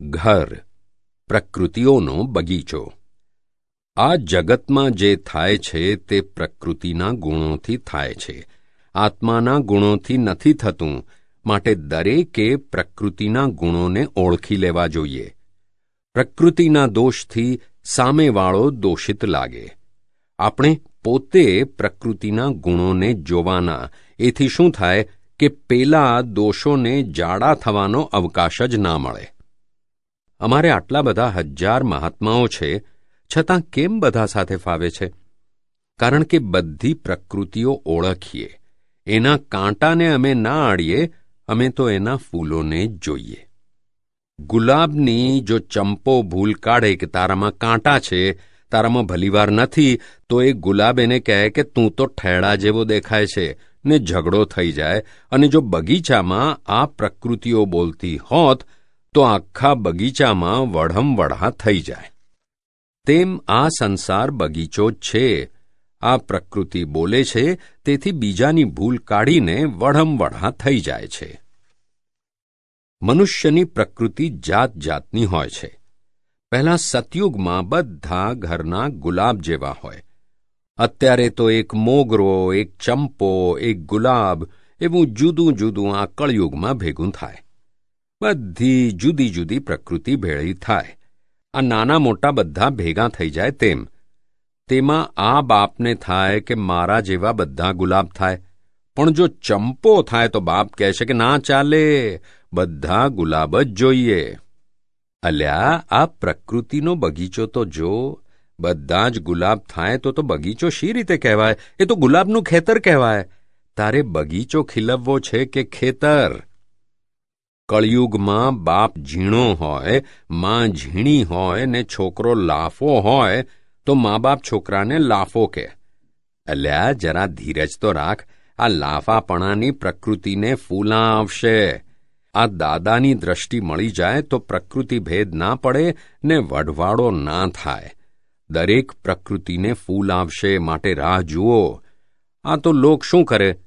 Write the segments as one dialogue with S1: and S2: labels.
S1: ઘર, પ્રકૃતિઓનો બગીચો. આ જગતમાં જે થાય છે તે પ્રકૃતિના ગુણોથી થાય છે. આત્માના ગુણોથી નથી થતું, માટે દરેકે પ્રકૃતિના ગુણોને ઓળખી લેવા જોઈએ. પ્રકૃતિના દોષથી સામેવાળો દોષિત લાગે. આપણે પોતે પ્રકૃતિના ગુણોને જોવાના, એથી શું થાય કે પેલા દોષોને જાડા થવાનો અવકાશ જ ના મળે. અમારે આટલા બધા હજાર મહાત્માઓ છે, છતાં કેમ બધા સાથે ફાવે છે? કારણ કે બધી પ્રકૃતિઓ ઓળખીએ. એના કાંટાને અમે ના આડીએ, અમે તો એના ફૂલોને જોઈએ. ગુલાબની જો ચંપો ભૂલ કાઢે કે તારામાં કાંટા છે, તારામાં ભલીવાર નથી, તો એ ગુલાબ એને કહે કે તું તો ઠેડા જેવો દેખાય છે, ને ઝઘડો થઈ જાય, અને જો બગીચામાં આ પ્રકૃતિઓ બોલતી હોત તો આખા બગીચામાં વઢમવઢા થઈ જાય. તેમ આ સંસાર બગીચો જ છે. આ પ્રકૃતિ બોલે છે, તેથી બીજાની ભૂલ કાઢીને વઢમવઢા થઈ જાય છે. મનુષ્યની પ્રકૃતિ જાત જાતની હોય છે. પહેલા સતયુગમાં બધા ઘરના ગુલાબ જેવા હોય. અત્યારે તો એક મોગરો, એક ચંપો, એક ગુલાબ, એવું જુદું જુદું આ કળયુગમાં ભેગું થાય. બધી જુદી જુદી પ્રકૃતિ ભેળી થાય. આ નાના મોટા બધા ભેગા થઈ જાય તેમ. તેમાં આ બાપને થાય કે મારા જેવા બધા ગુલાબ થાય. પણ જો ચંપો થાય તો બાપ કહેશે કે ના ચાલે, બધા ગુલાબ જ જોઈએ. અલ્યા, આ પ્રકૃતિનો બગીચો તો જો બધા જ ગુલાબ થાય તો તો બગીચો શી રીતે કહેવાય? એ તો ગુલાબનું ખેતર કહેવાય. તારે બગીચો ખીલવવો છે કે ખેતર? કળિયુગમાં બાપ ઝીણો હોય, માં ઝીણી હોય ને છોકરો લાફો હોય, તો મા બાપ છોકરાને લાફો કે. અલ્યા, જરા ધીરજ તો રાખ. આ લાફાપણાની પ્રકૃતિને ફૂલા આવશે આ દાદાની દ્રષ્ટિ મળી જાય તો પ્રકૃતિ ભેદ ના પડે ને વઢવાડો ના થાય. દરેક પ્રકૃતિને ફૂલ આવશે માટે રાહ જુઓ. આ તો લોક શું કરે?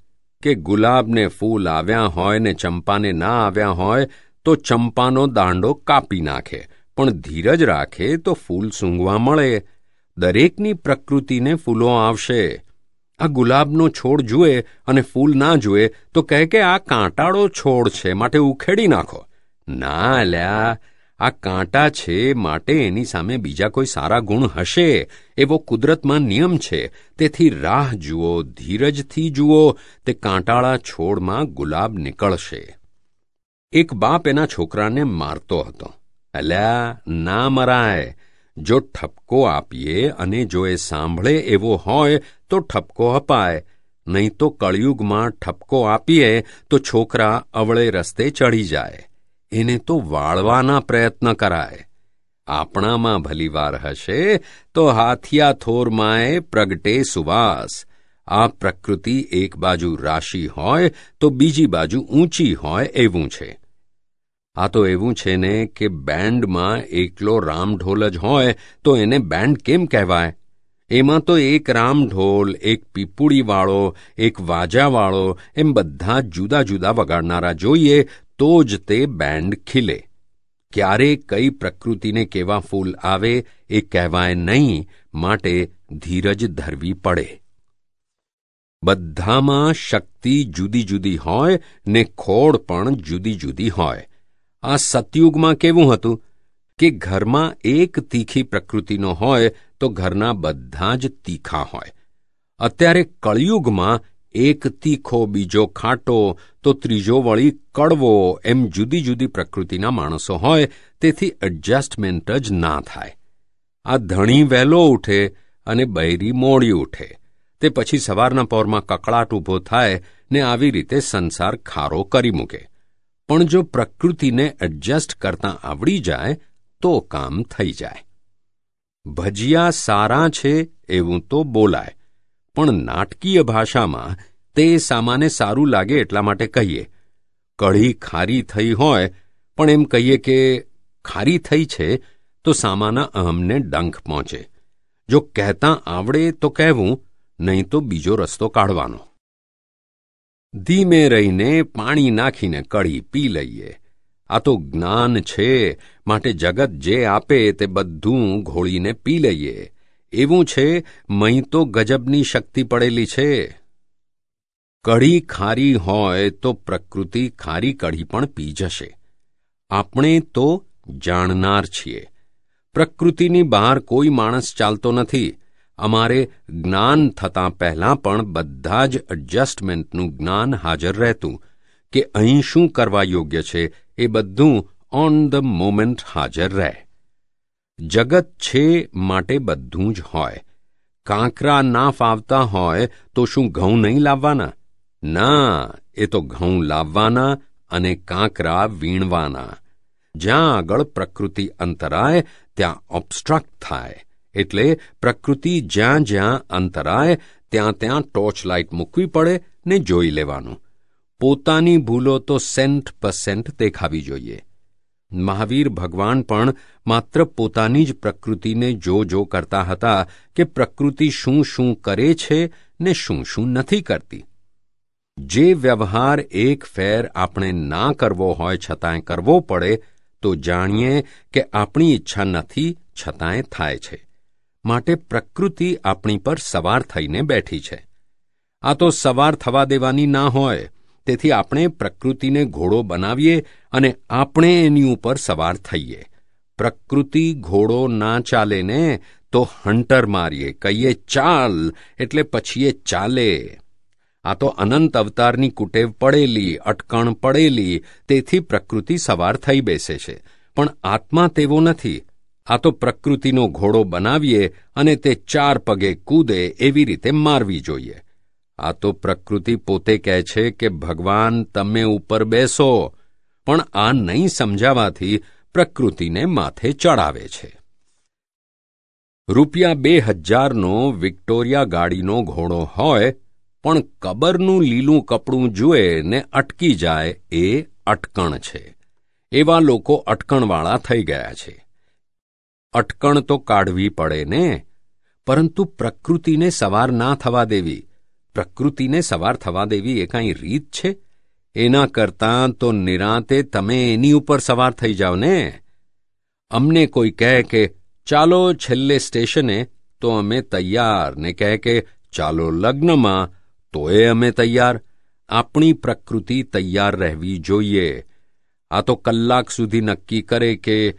S1: કે ગુલાબને ફૂલ આવ્યા હોય ને ચંપાને ના આવ્યા હોય, તો ચંપાનો દાંડો કાપી નાખે. પણ ધીરજ રાખે તો ફૂલ સૂંઘવા મળે. દરેકની પ્રકૃતિને ફૂલો આવશે. આ ગુલાબનો છોડ જુએ અને ફૂલ ના જુએ, તો કહે કે આ કાંટાળો છોડ છે, માટે ઉખેડી નાખો. ના લ્યા આ કાંટા છે માટે એની સામે બીજા કોઈ સારા ગુણ હશે? એવો કુદરતમાં નિયમ છે. તેથી રાહ જુઓ, ધીરજથી જુઓ, તે કાંટાળા છોડમાં ગુલાબ નીકળશે. એક બાપ એના છોકરાને મારતો હતો. અલ્યા, ના મરાય. જો ઠપકો આપીએ અને જો એ સાંભળે એવો હોય, તો ઠપકો અપાય. નહીં તો કળિયુગમાં ઠપકો આપીએ, તો છોકરા અવળે રસ્તે ચડી જાય. એને તો વાળવાના પ્રયત્ન કરાય. આપણામાં ભલીવાર હશે તો હાથિયા થોરમાંય પ્રગટે સુવાસ. આ પ્રકૃતિ એક બાજુ રાશિ હોય તો બીજી બાજુ ઊંચી હોય એવું છે. આ તો એવું છે ને કે બેન્ડમાં એકલો રામઢોલ જ હોય તો એને બેન્ડ કેમ કહેવાય? એમાં તો એક રામઢોલ, એક પીપુળીવાળો એક વાજાવાળો એમ બધા જુદા જુદા વગાડનારા જોઈએ તો જ તે બેન્ડ ખીલે. ક્યારે કઈ પ્રકૃતિને કેવા ફૂલ આવે એ કહેવાય નહીં, માટે ધીરજ ધરવી પડે. બધામાં શક્તિ જુદી જુદી હોય ને ખોડ પણ જુદી જુદી હોય. આ સતયુગમાં કેવું હતું? કે ઘરમાં એક તીખી પ્રકૃતિનો હોય તો ઘરના બધા જ તીખા હોય. અત્યારે કળિયુગમાં એક તીખો, બીજો ખાટો, તો ત્રીજો વળી કડવો. એમ જુદી જુદી પ્રકૃતિના માણસો હોય, તેથી એડજસ્ટમેન્ટ જ ના થાય. આ ધણી વહેલો ઉઠે અને બૈરી મોડી ઉઠે. તે પછી સવારના પહોરમાં કકળાટ ઊભો થાય ને આવી રીતે સંસાર ખારો કરી મૂકે. પણ જો પ્રકૃતિને એડજસ્ટ કરતાં આવડી જાય, તો કામ થઈ જાય. ભજીયા સારા છે એવું તો બોલાય. પણ નાટકીય ભાષામાં તે સામાને સારું લાગે એટલા માટે કહીએ. કઢી ખારી થઈ હોય, પણ એમ કહીએ કે ખારી થઈ છે, તો સામાના અહમને ડંખ પહોંચે. જો કહેતા આવડે તો કહેવું, નહીં તો બીજો રસ્તો કાઢવાનો. ધીમે રહીને પાણી નાખીને કઢી પી લઈએ. આ તો જ્ઞાન છે, માટે જગત જે આપે તે બધું ઘોળીને પી લઈએ. એવું છે, મહી તો ગજબની શક્તિ પડેલી છે. કઢી ખારી હોય તો પ્રકૃતિ ખારી કઢી પણ પી જશે. આપણે તો જાણનાર છીએ. પ્રકૃતિની બહાર કોઈ માણસ ચાલતો નથી. અમારે જ્ઞાન થતાં પહેલાં પણ બધા જ એડજસ્ટમેન્ટનું જ્ઞાન હાજર રહેતું. કે અહીં શું કરવા યોગ્ય છે એ બધું ઓન ધ મોમેન્ટ હાજર રહે. જગત છે માટે બધું જ હોય. કાંકરા ના ફાવતા હોય તો શું ઘઉં નહીં લાવવાના? ના, એ તો ઘઉં લાવવાના અને કાંકરા વીણવાના. જ્યાં આગળ પ્રકૃતિ અંતરાય, ત્યાં ઓબસ્ટ્રક્ટ થાય. એટલે પ્રકૃતિ જ્યાં જ્યાં અંતરાય, ત્યાં ત્યાં ટોર્ચ લાઇટ મૂકવી પડે ને જોઈ લેવાનું. પોતાની ભૂલો તો સેન્ટ પરસેન્ટ દેખાવી જોઈએ. મહાવીર ભગવાન પણ માત્ર પોતાની જ પ્રકૃતિને જો જો કરતા હતા કે પ્રકૃતિ શું શું કરે છે ને શું શું નથી કરતી. જે વ્યવહાર એક ફેર આપણે ના કરવો હોય છતાંય કરવો પડે, તો જાણીએ કે આપણી ઈચ્છા નથી, છતાંય થાય છે. માટે પ્રકૃતિ આપણી પર સવાર થઈને બેઠી છે. આ તો સવાર થવા દેવાની ના હોય તેથી આપણે પ્રકૃતિને ઘોડો બનાવીએ અને આપણે એની ઉપર સવાર થઈએ. પ્રકૃતિ ઘોડો ના ચાલે ને તો હંટર મારીએ, કહીએ ચાલ, એટલે પછી એ ચાલે. આ તો અનંત અવતારની કુટેવ પડેલી, અટકણ પડેલી, તેથી પ્રકૃતિ સવાર થઈ બેસે છે. પણ આત્મા તેવો નથી. આ તો પ્રકૃતિનો ઘોડો બનાવીએ અને તે ચાર પગે કૂદે એવી રીતે મારવી જોઈએ. આ તો પ્રકૃતિ પોતે કહે છે કે ભગવાન તમે ઉપર બેસો. પણ આ નહીં સમજાવાથી પ્રકૃતિને માથે ચડાવે છે. રૂપિયા બે હજારનો વિક્ટોરિયા ગાડીનો ઘોડો હોય, પણ કબરનું લીલું કપડું જુએ ને અટકી જાય એ અટકણ છે. એવા લોકો અટકણવાળા થઈ ગયા છે. અટકણ તો કાઢવી પડે ને, પરંતુ પ્રકૃતિને સવાર ના થવા દેવી. પ્રકૃતિને સવાર થવા દેવી એ કાંઈ રીત છે? એના કરતાં તો નિરાંતે તમે એની ઉપર સવાર થઈ જાઓ ને. અમને કોઈ કહે કે, ચાલો છેલ્લે સ્ટેશને, તો અમે તૈયાર. ને કહે કે, ચાલો લગ્નમાં તોય અમે તૈયાર. આપણી પ્રકૃતિ તૈયાર રહેવી જોઈએ. આ તો કલાક સુધી નક્કી કરે કે,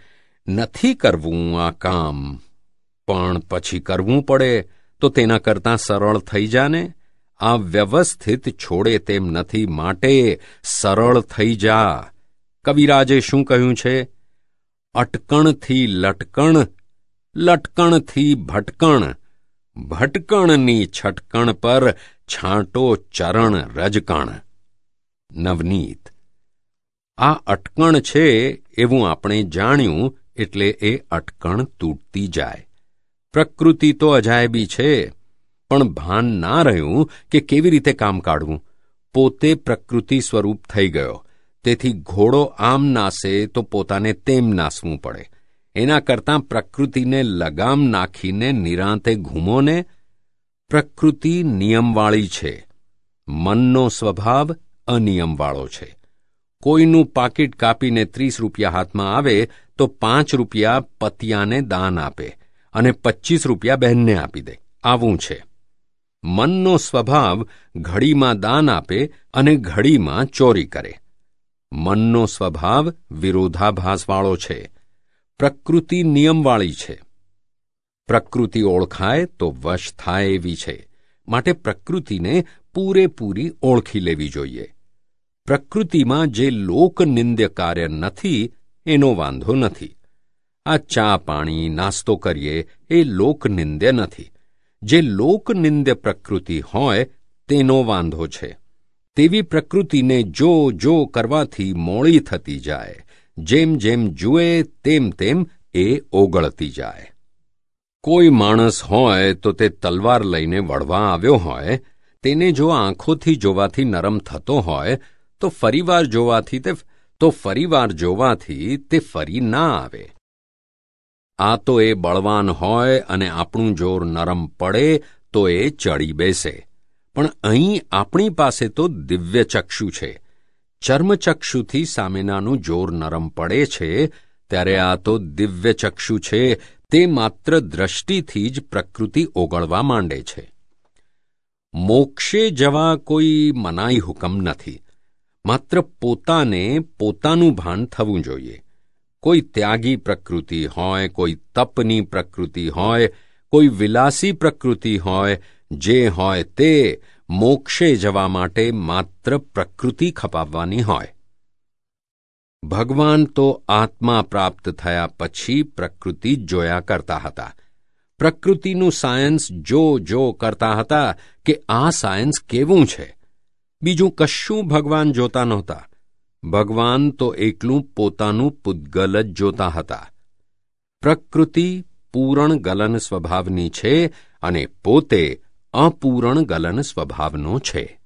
S1: નથી કરવું આ કામ. પણ પછી કરવું પડે, તો તેના કરતાં સરળ થઈ જાને. આ વ્યવસ્થિત છોડે તેમ નથી, માટે સરળ થઈ જા. કવિરાજે શું કહ્યું છે? અટકણથી લટકણ, લટકણથી ભટકણ. ભટકણની છટકણ પર છાંટો ચરણ રજકણ. નવનીત. આ અટકણ છે એવું આપણે જાણ્યું એટલે એ અટકણ તૂટતી જાય. પ્રકૃતિ તો અજાયબી છે. પણ ભાન ના રહ્યું કે કેવી રીતે કામ કાઢવું. પોતે પ્રકૃતિ સ્વરૂપ થઈ ગયો. તેથી ઘોડો આમ નાસે તો પોતાને તેમ નાસવું પડે. એના કરતાં પ્રકૃતિને લગામ નાખીને નિરાંતે ઘૂમોને પ્રકૃતિ નિયમવાળી છે. મનનો સ્વભાવ અનિયમવાળો છે. કોઈનું પાકીટ કાપીને ત્રીસ રૂપિયા હાથમાં આવે તો પાંચ રૂપિયા પતિયાને દાન આપે અને પચ્ચીસ રૂપિયા બહેનને આપી દે. આવું છે. મનનો સ્વભાવ ઘડીમાં દાન આપે અને ઘડીમાં ચોરી કરે. મનનો સ્વભાવ વિરોધાભાસવાળો છે. પ્રકૃતિ નિયમવાળી છે. પ્રકૃતિ ઓળખાય તો વશ થાય એવી છે. માટે પ્રકૃતિને પૂરેપૂરી ઓળખી લેવી જોઈએ. પ્રકૃતિમાં જે લોકનિંદ્ય કાર્ય નથી, એનો વાંધો નથી. આ ચા પાણી નાસ્તો કરીએ એ લોકનિંદ્ય નથી. જે લોકનિંદ્ય પ્રકૃતિ હોય, તેનો વાંધો છે. તેવી પ્રકૃતિને જો જો કરવાથી મોળી થતી જાય. જેમ જેમ જુએ, તેમ તેમ એ ઓગળતી જાય. કોઈ માણસ હોય, તો તે તલવાર લઈને વળવા આવ્યો હોય, તેને જો આંખોથી જોવાથી નરમ થતો હોય, તો ફરીવાર જોવાથી તે, તો ફરીવાર જોવાથી તે ફરી ના આવે. આ તો એ બળવાન હોય અને આપણું જોર નરમ પડે, તો એ ચડી બેસે. પણ અહીં આપણી પાસે તો દિવ્ય ચક્ષુ છે. ચર્મચક્ષુથી સામેનાનું જોર નરમ પડે છે, ત્યારે આ તો દિવ્ય ચક્ષુ છે, તે માત્ર દ્રષ્ટિથી જ પ્રકૃતિ ઓગળવા માંડે છે. મોક્ષે જવા કોઈ મનાઈ હુકમ નથી. માત્ર પોતાને પોતાનું ભાન થવું જોઈએ. કોઈ ત્યાગી પ્રકૃતિ હોય, કોઈ તપની પ્રકૃતિ હોય, કોઈ વિલાસી પ્રકૃતિ હોય, જે હોય તે મોક્ષે જવા માટે માત્ર પ્રકૃતિ ખપાવવાની હોય. ભગવાન તો આત્મા પ્રાપ્ત થયા પછી પ્રકૃતિ જોયા કરતા હતા. પ્રકૃતિનું સાયન્સ જો જો કરતા હતા કે આ સાયન્સ કેવું છે? બીજું કશું ભગવાન જોતા નહોતા. ભગવાન તો એકલું પોતાનું પુદ્ગલ જ જોતા હતા. પ્રકૃતિ પૂરણ ગલન સ્વભાવની છે અને પોતે અપૂરણ ગલન સ્વભાવનો છે.